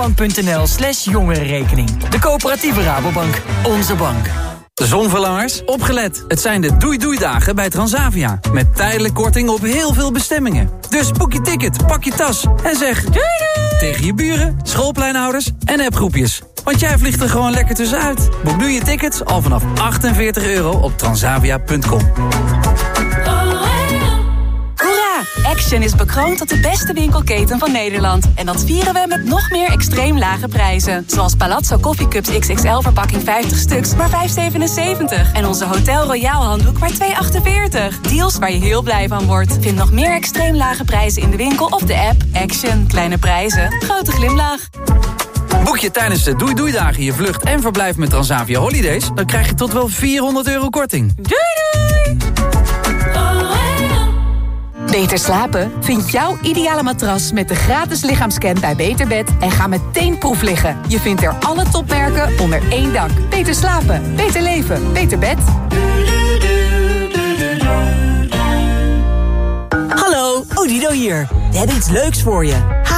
Rabobank.nl slash jongerenrekening. De coöperatieve Rabobank. Onze bank. Zonverlangers, opgelet. Het zijn de doei-doei-dagen bij Transavia. Met tijdelijk korting op heel veel bestemmingen. Dus boek je ticket, pak je tas en zeg... Doei doei! Tegen je buren, schoolpleinhouders en appgroepjes. Want jij vliegt er gewoon lekker tussenuit. Boek nu je tickets al vanaf 48 euro op transavia.com. Action is bekroond tot de beste winkelketen van Nederland. En dat vieren we met nog meer extreem lage prijzen. Zoals Palazzo Coffee Cups XXL verpakking 50 stuks, maar 5,77. En onze Hotel Royal handdoek maar 2,48. Deals waar je heel blij van wordt. Vind nog meer extreem lage prijzen in de winkel of de app. Action. Kleine prijzen. Grote glimlach. Boek je tijdens de Doei Doei Dagen je vlucht en verblijf met Transavia Holidays... dan krijg je tot wel 400 euro korting. Doei doei! Beter slapen? Vind jouw ideale matras met de gratis lichaamscan bij Beterbed... en ga meteen proef liggen. Je vindt er alle topmerken onder één dak. Beter slapen, beter leven, beter bed. Hallo, Odido hier. We hebben iets leuks voor je.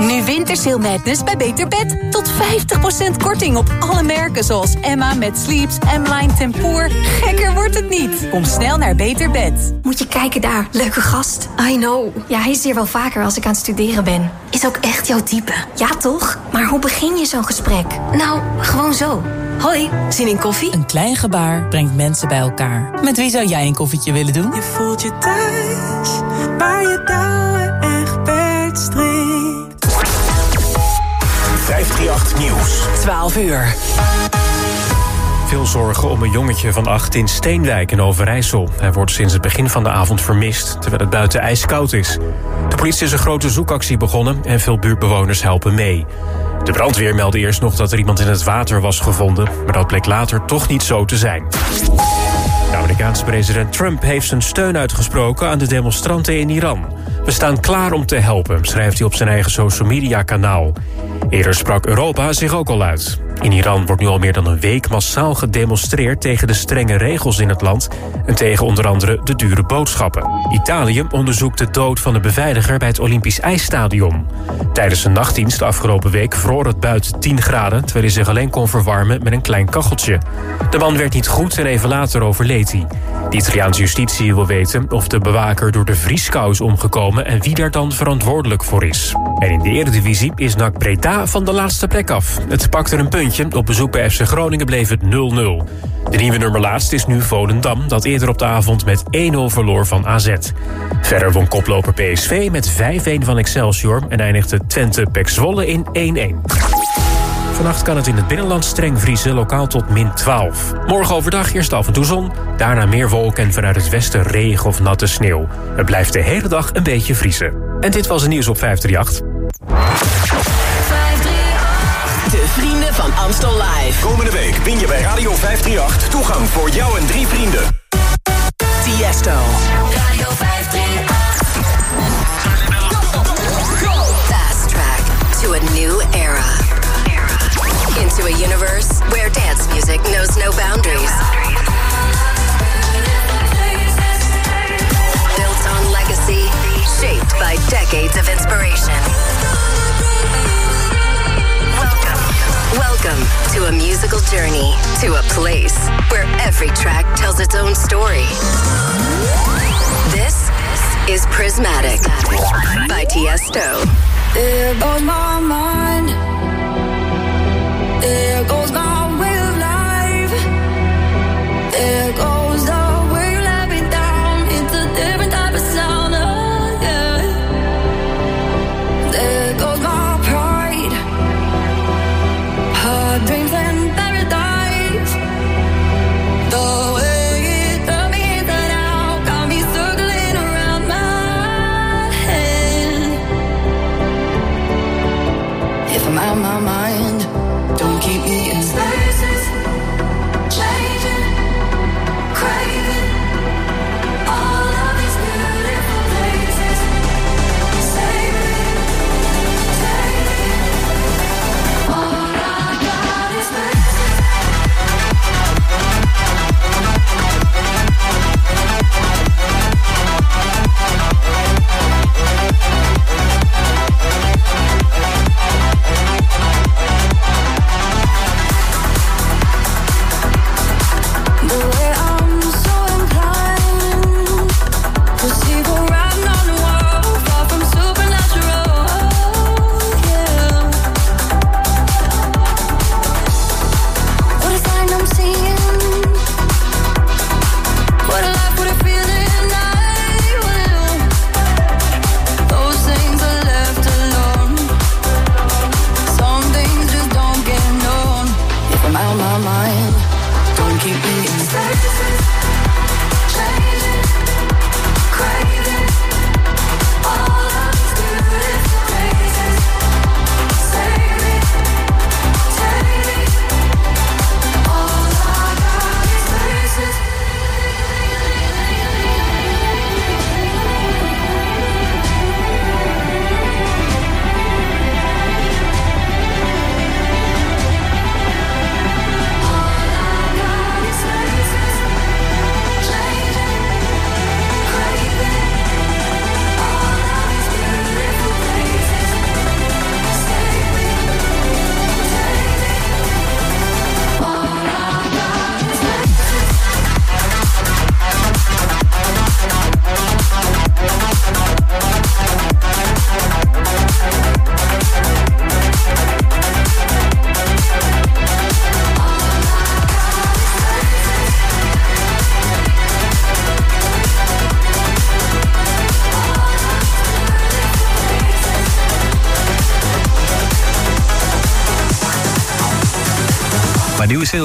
Nu Wintersail Madness bij Beter Bed. Tot 50% korting op alle merken zoals Emma met Sleeps, M-Line Tempoor. Gekker wordt het niet. Kom snel naar Beter Bed. Moet je kijken daar, leuke gast. I know. Ja, hij is hier wel vaker als ik aan het studeren ben. Is ook echt jouw type. Ja, toch? Maar hoe begin je zo'n gesprek? Nou, gewoon zo. Hoi, zin in koffie? Een klein gebaar brengt mensen bij elkaar. Met wie zou jij een koffietje willen doen? Je voelt je thuis, waar je touwen 538 Nieuws. 12 uur. Veel zorgen om een jongetje van acht in Steenwijk in Overijssel. Hij wordt sinds het begin van de avond vermist, terwijl het buiten ijskoud is. De politie is een grote zoekactie begonnen en veel buurtbewoners helpen mee. De brandweer meldde eerst nog dat er iemand in het water was gevonden... maar dat bleek later toch niet zo te zijn. De Amerikaanse president Trump heeft zijn steun uitgesproken aan de demonstranten in Iran. We staan klaar om te helpen, schrijft hij op zijn eigen social media kanaal. Eerder sprak Europa zich ook al uit. In Iran wordt nu al meer dan een week massaal gedemonstreerd tegen de strenge regels in het land en tegen onder andere de dure boodschappen. Italië onderzoekt de dood van de beveiliger bij het Olympisch IJsstadion. Tijdens een nachtdienst afgelopen week vroor het buiten 10 graden, terwijl hij zich alleen kon verwarmen met een klein kacheltje. De man werd niet goed en even later overleed hij. De Italiaanse justitie wil weten of de bewaker door de vrieskou is omgekomen en wie daar dan verantwoordelijk voor is. En in de Eredivisie is NAC Breda van de laatste plek af. Het pakte een puntje. Op bezoek bij FC Groningen bleef het 0-0. De nieuwe nummer laatst is nu Volendam, dat eerder op de avond met 1-0 verloor van AZ. Verder won koploper PSV met 5-1 van Excelsior en eindigde Twente Pek Zwolle in 1-1. Vannacht kan het in het binnenland streng vriezen, lokaal tot min 12. Morgen overdag eerst af en toe zon, daarna meer wolken en vanuit het westen regen of natte sneeuw. Het blijft de hele dag een beetje vriezen. En dit was het nieuws op 538. De vrienden van Amstel Live. Komende week win je bij Radio 538 toegang voor jou en drie vrienden. Tiesto. Radio 538. To a musical journey to a place where every track tells its own story. This is Prismatic by Tiesto. There goes my mind.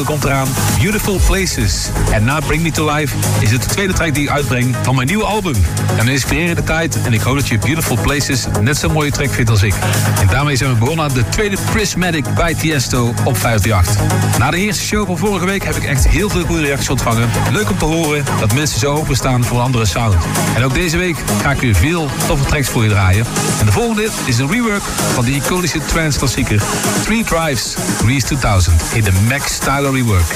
Komt eraan, Beautiful Places. En na Bring Me To Life is het de tweede track die ik uitbreng van mijn nieuwe album. Een inspirerende tijd en ik hoop dat je Beautiful Places net zo'n mooie track vindt als ik. En daarmee zijn we begonnen aan de tweede Prismatic bij Tiesto op 538. Na de eerste show van vorige week heb ik echt heel veel goede reacties ontvangen. Leuk om te horen dat mensen zo openstaan voor andere sound. En ook deze week ga ik weer veel toffe tracks voor je draaien. En de volgende is een rework van de iconische trance klassieker Three Drives Grease 2000 in de Max Styler rework.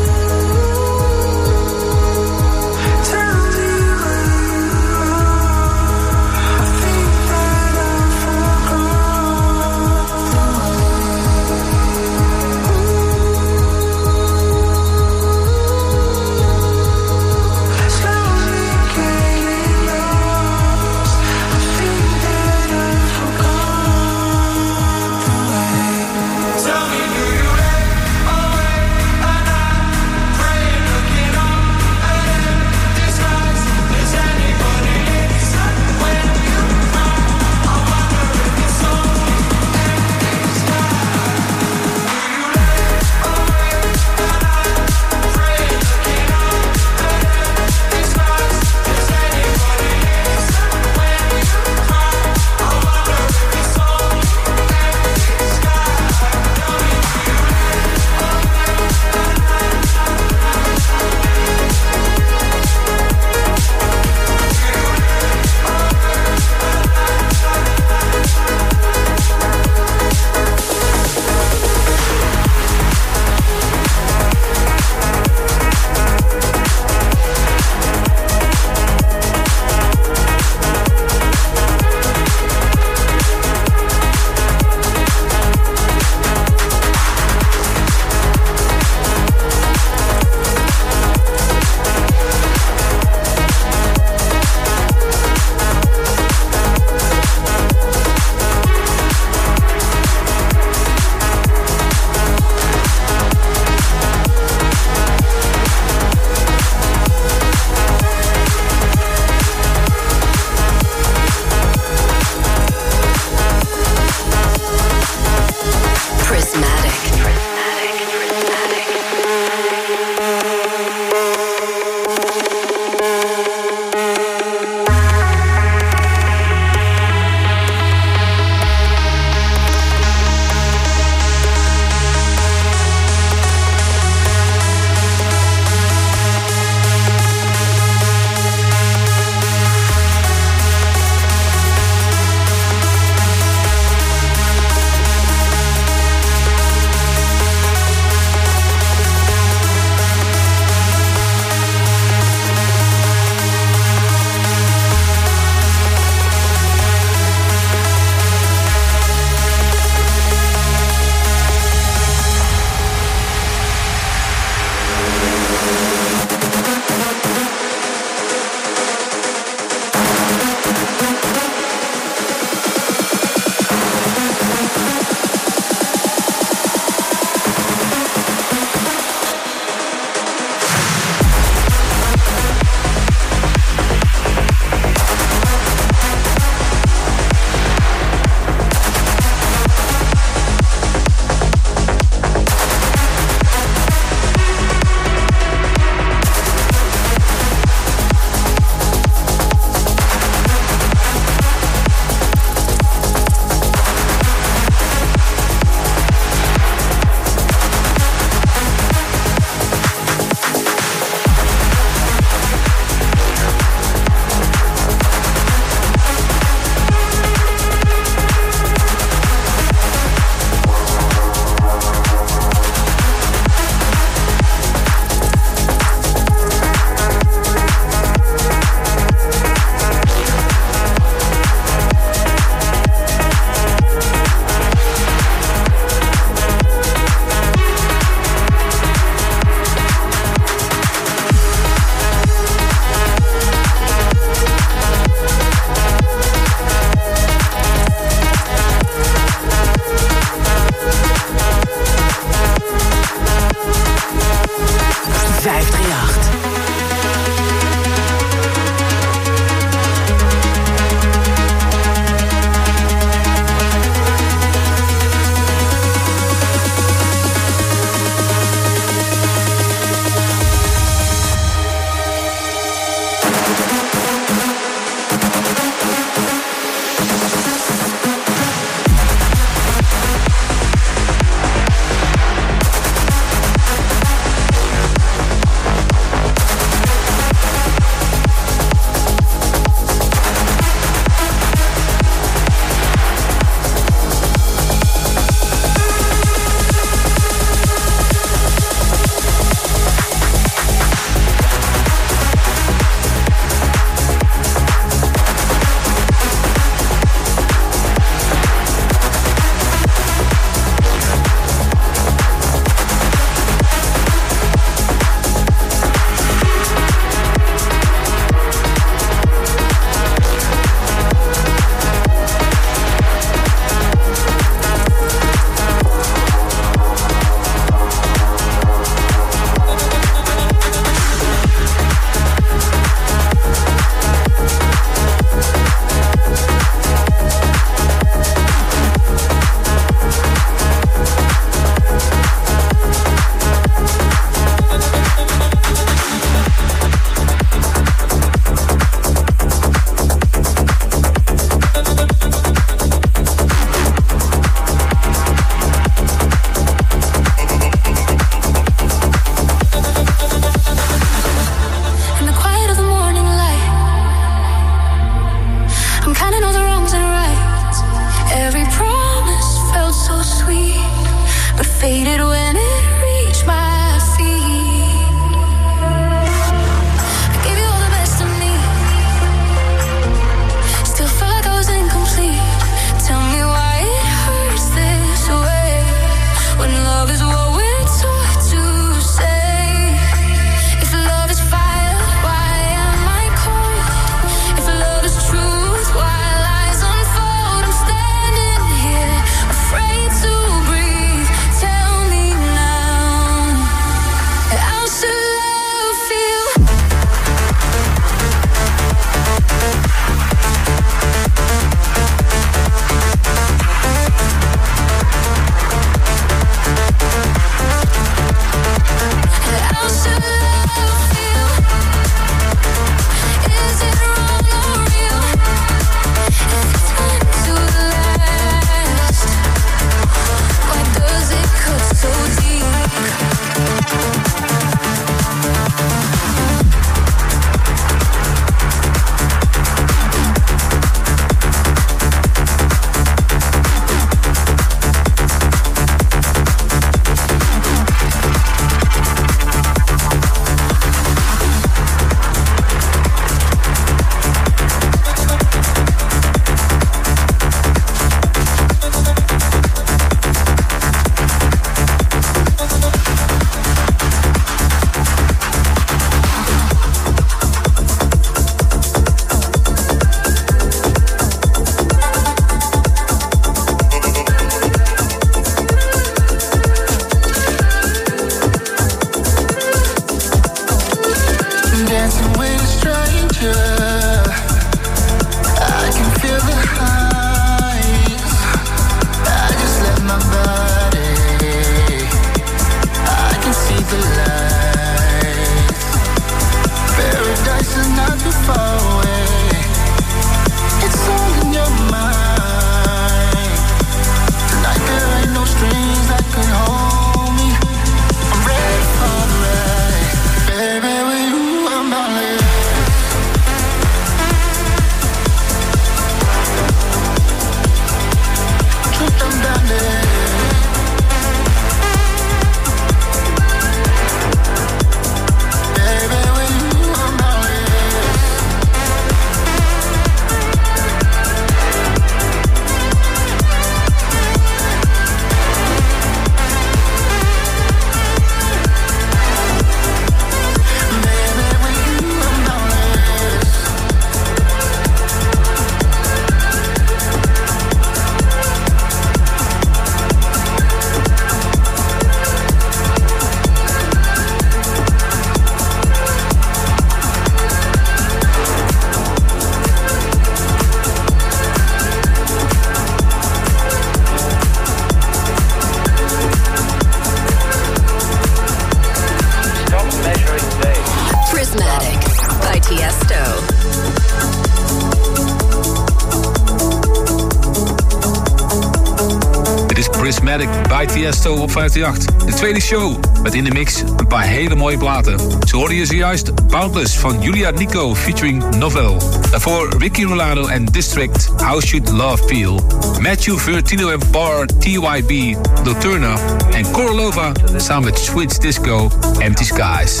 Prismatic bij Tiesto op 538. De tweede show met in de mix een paar hele mooie platen. Zo hoorde je zojuist Boundless van Julia Nico featuring Novel. Daarvoor Ricky Rolano en District How Should Love Feel. Matthew Vertino en Bar TYB Doturna en Korolova samen met Switch Disco Empty Skies.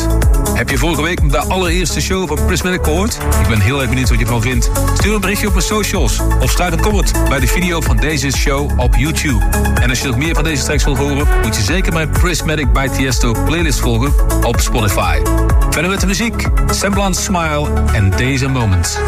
Heb je vorige week de allereerste show van Prismatic gehoord? Ik ben heel erg benieuwd wat je ervan vindt. Stuur een berichtje op mijn socials of sluit een comment bij de video van deze show op YouTube. En als je nog meer van deze tracks wil horen, moet je zeker mijn Prismatic by Tiesto playlist volgen op Spotify. Verder met de muziek, Semblance Smile en deze Moments.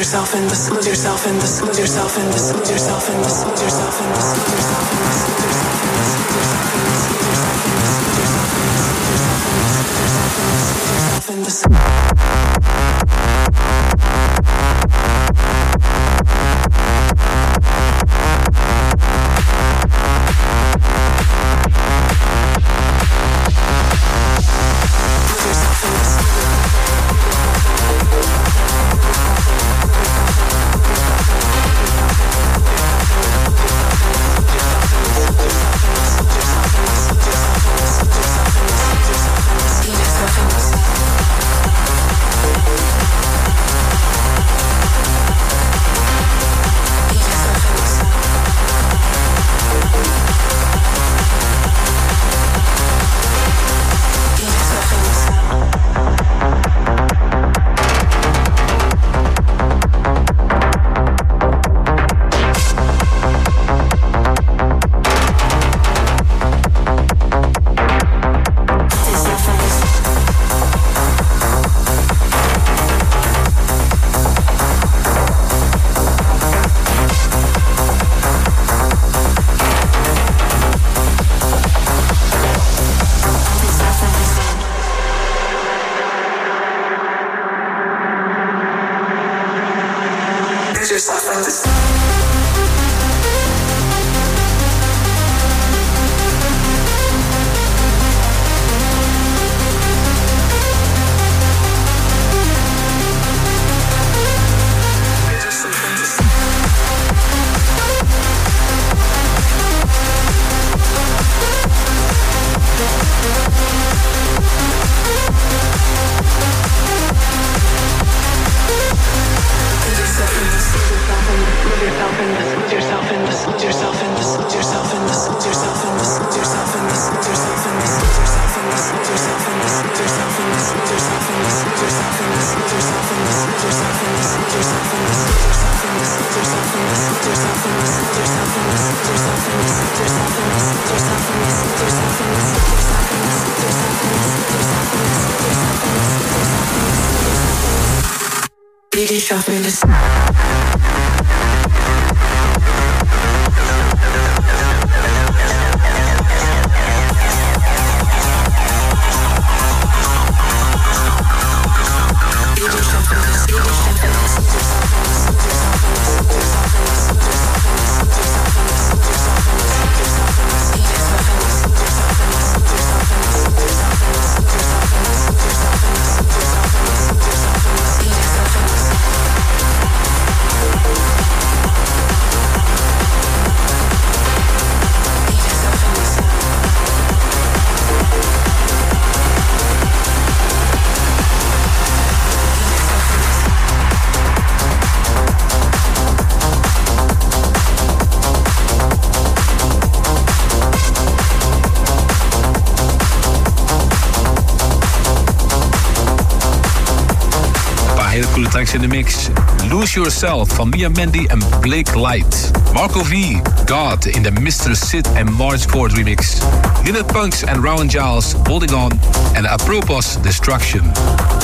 yourself in this, lose yourself in this, lose yourself in this, lose yourself in this, lose yourself in this, lose yourself in this, lose yourself in this, lose yourself in this, lose yourself in this, lose yourself in this, lose yourself in this, lose yourself in this, lose yourself in this. In de mix. Lose Yourself van Mia Mandy en Blake Light. Marco V, God in de Mr. Sid en Marge Ford remix. Lilith Punks en Rowan Giles, Holding On. En Apropos, Destruction.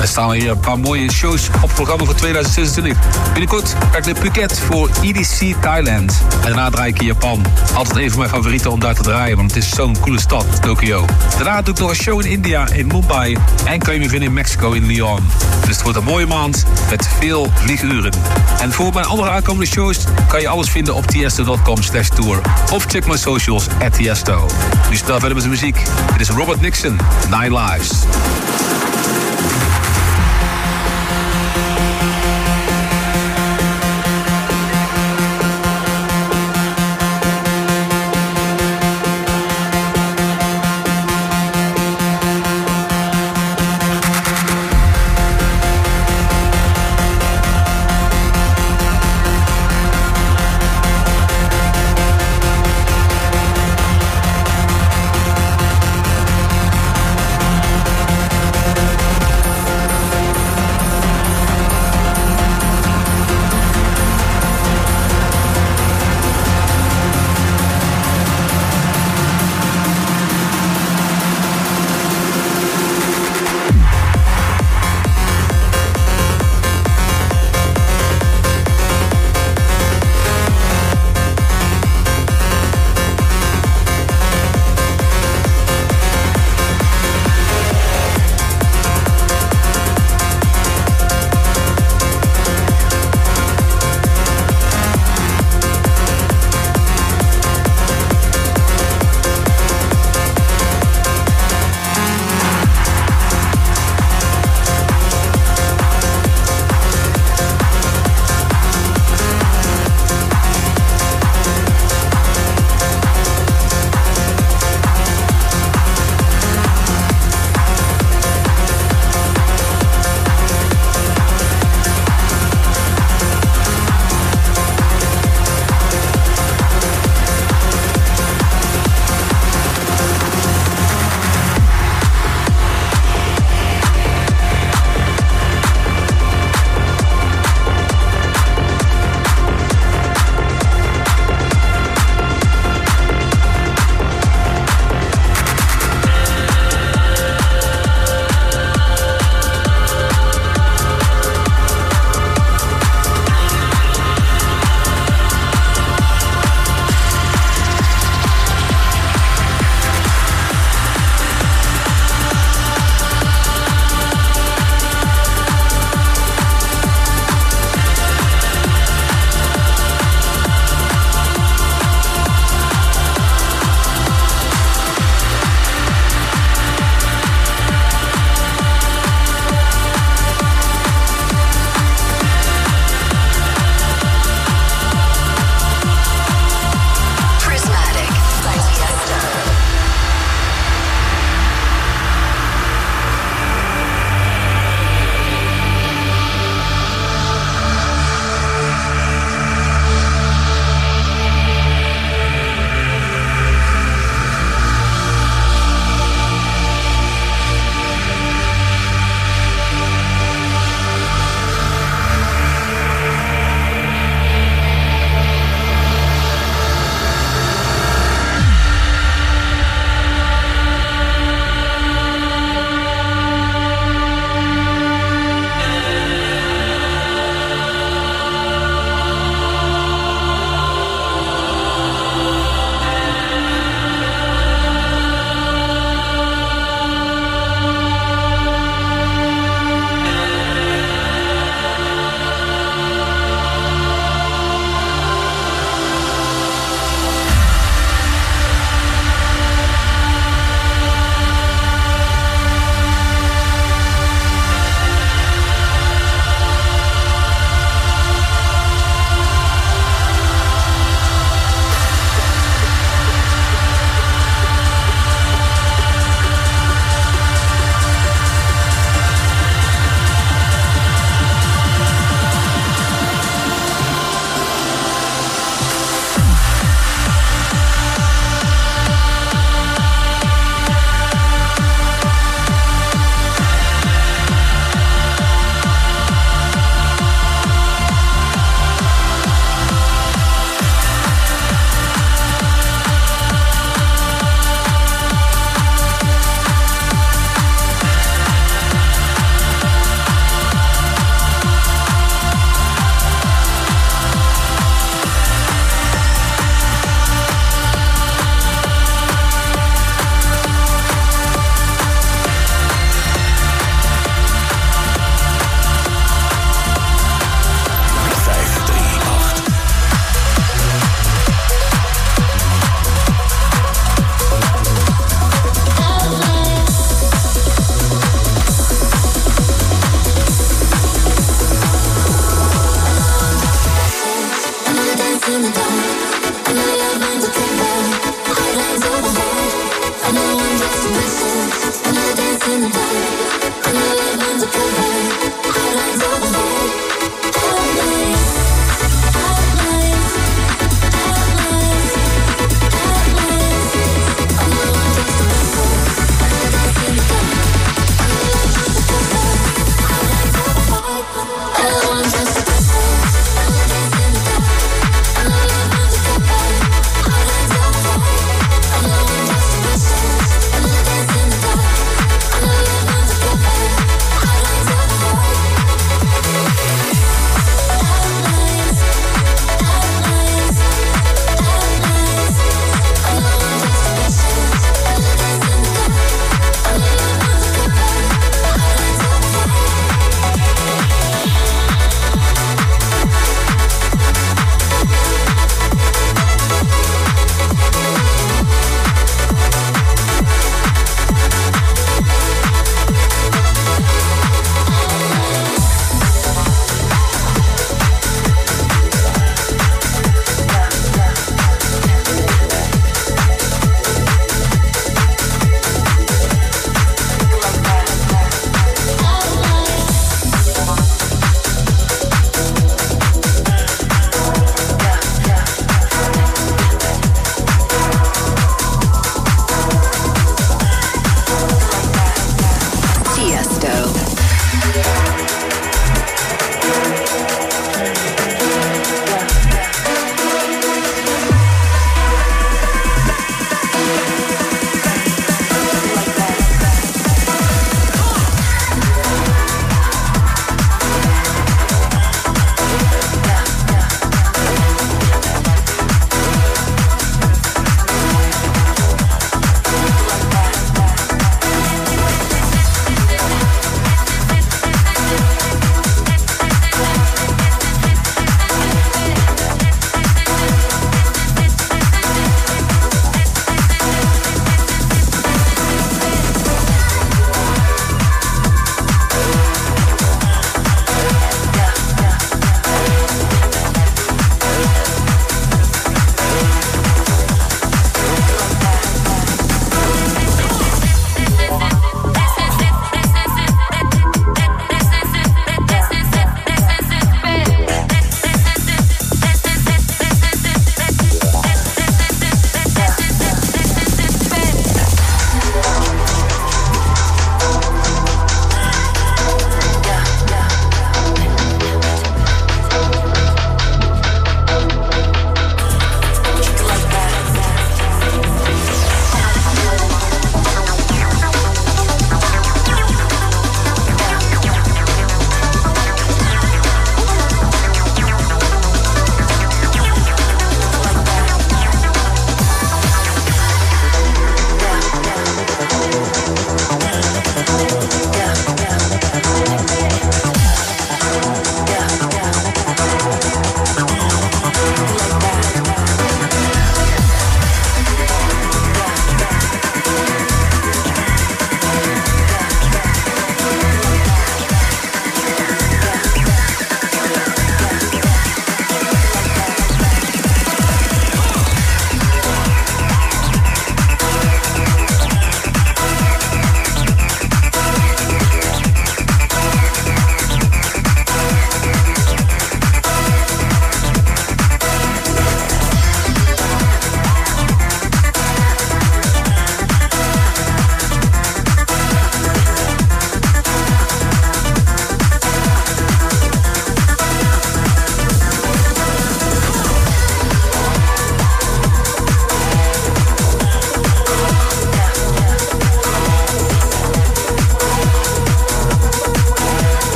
Er staan hier een paar mooie shows op het programma voor 2026. Binnenkort ga ik naar Phuket voor EDC Thailand. En daarna draai ik in Japan. Altijd een van mijn favorieten om daar te draaien, want het is zo'n coole stad, Tokyo. Daarna doe ik nog een show in India, in Mumbai. En kan je me vinden in Mexico, in Lyon. Dus het wordt een mooie maand met veel vlieguren. En voor mijn andere aankomende shows kan je alles vinden op tiesto.com slash tour. Of check mijn socials at tiesto. Nu snel verder met de muziek. Dit is Robert Nixon, Nine Lives.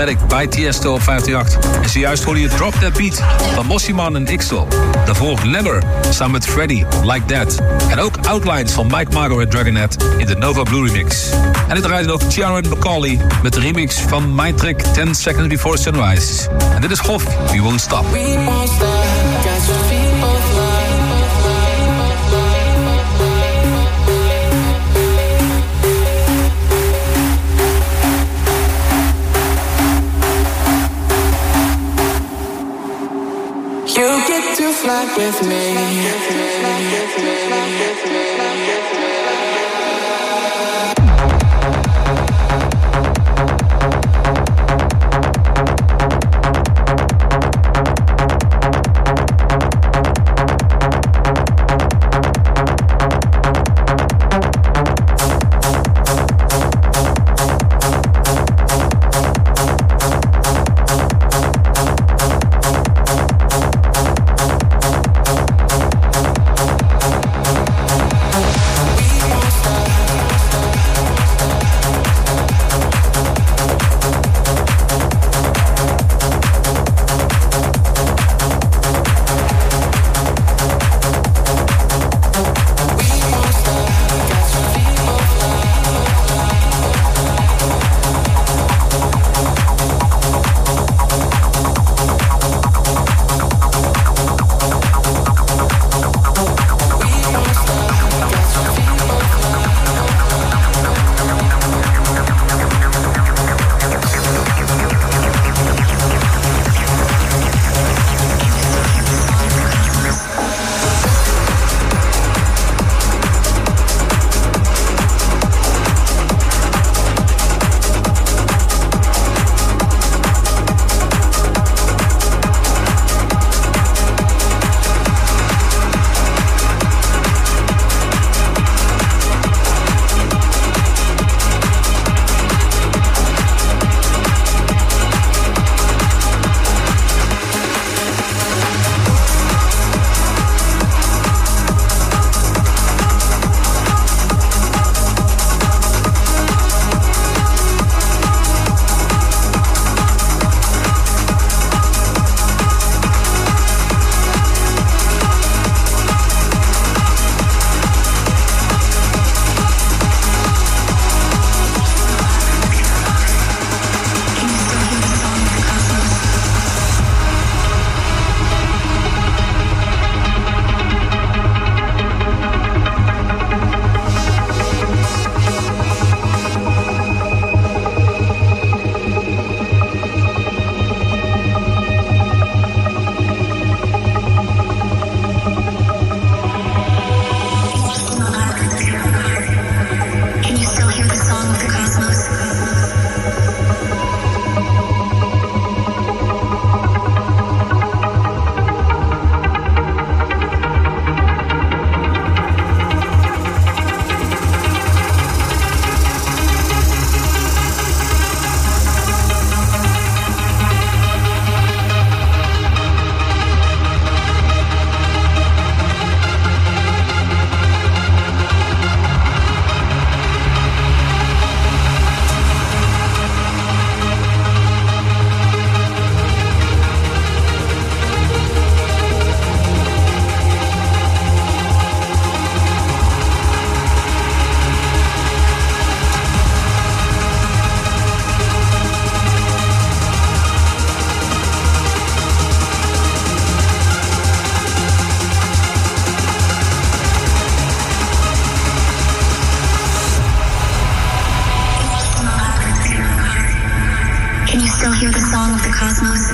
Bij Tiesto op 538. En zojuist hoorde je Drop That Beat van Mossiman en Ixel. Daarvoor Never, samen met Freddy, Like That. En ook Outlines van Mike Margo en Dragonet in de Nova Blue remix. En dit draait nog Sharon Macaulay met de remix van My Trick 10 Seconds Before Sunrise. En dit is Hof, We Won't Stop. Fly with me. still hear the song of the cosmos?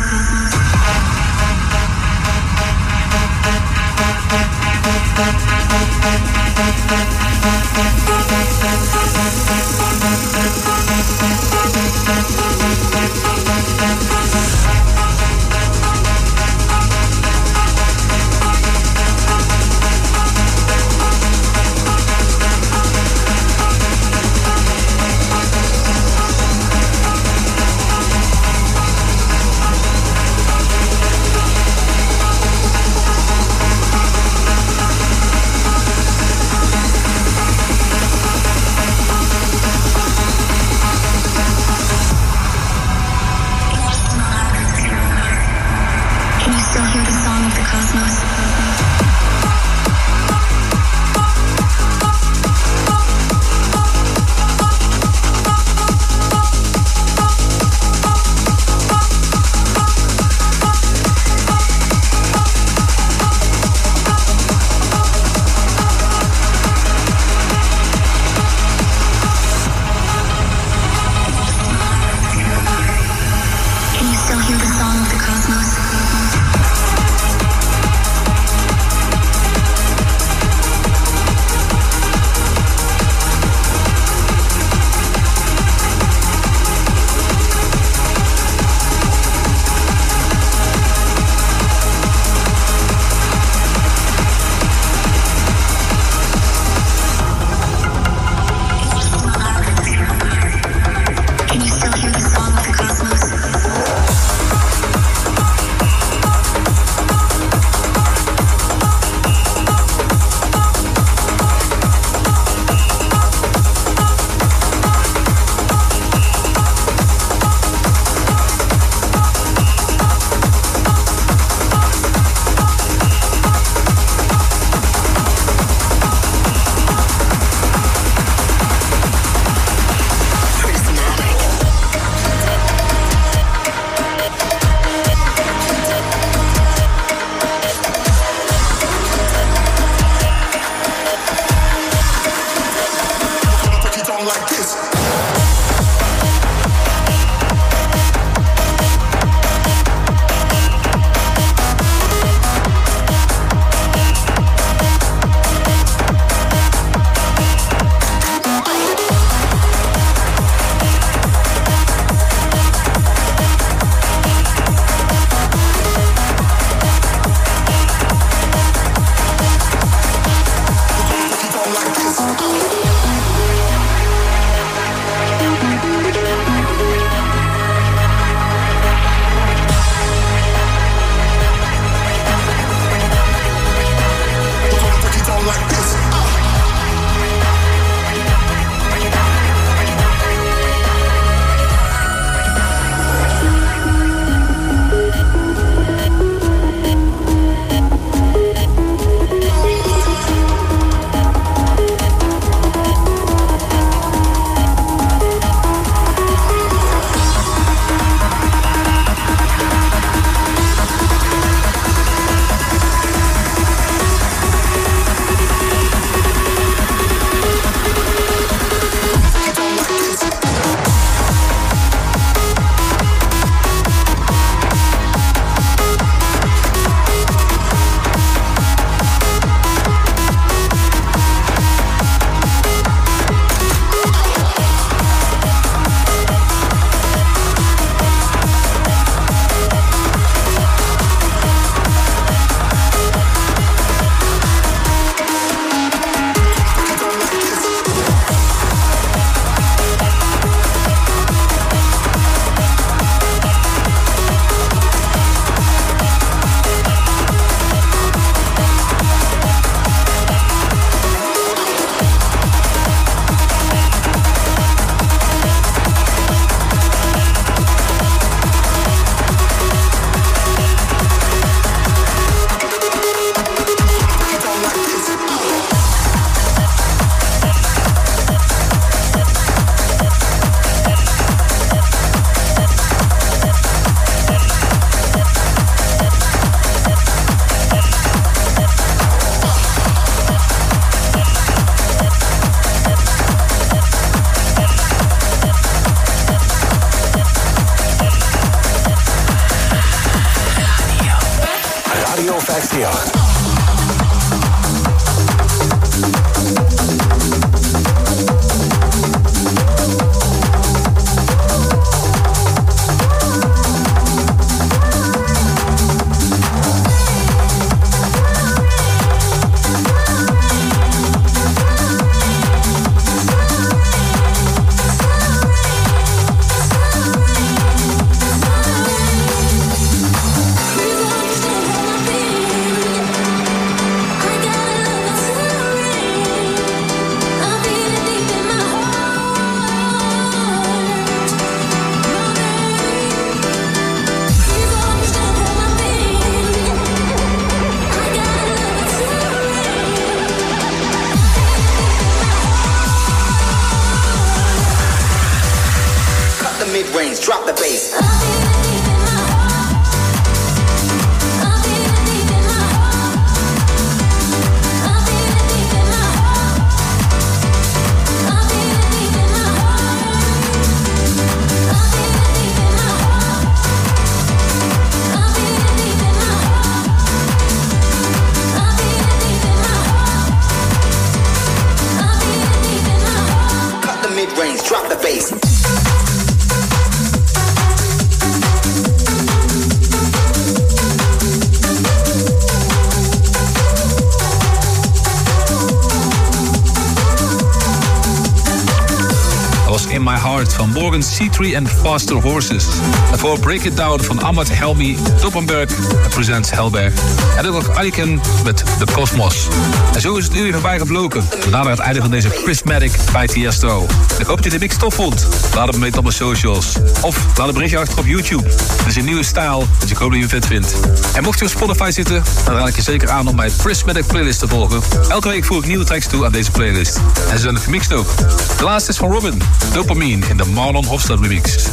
C3 and Faster Horses. En voor Break It Down van Ahmad Helmi Toppenberg presents Helberg. En dan nog Aliken met The Cosmos. En zo is het uur voorbij gevlogen. We naderen het einde van deze Prismatic bij Tiesto. Ik hoop dat je de mix tof vond. Laat het me weten op mijn socials. Of laat een berichtje achter op YouTube. Het is een nieuwe stijl, dus ik hoop dat je het vet vindt. En mocht je op Spotify zitten, dan raad ik je zeker aan om mijn Prismatic playlist te volgen. Elke week voeg ik nieuwe tracks toe aan deze playlist. En ze zijn gemixt ook. De laatste is van Robin, Dopamine in de Marlon Hofstad Mixer Remix.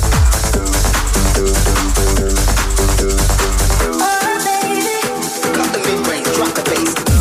Oh, baby, drop the bass.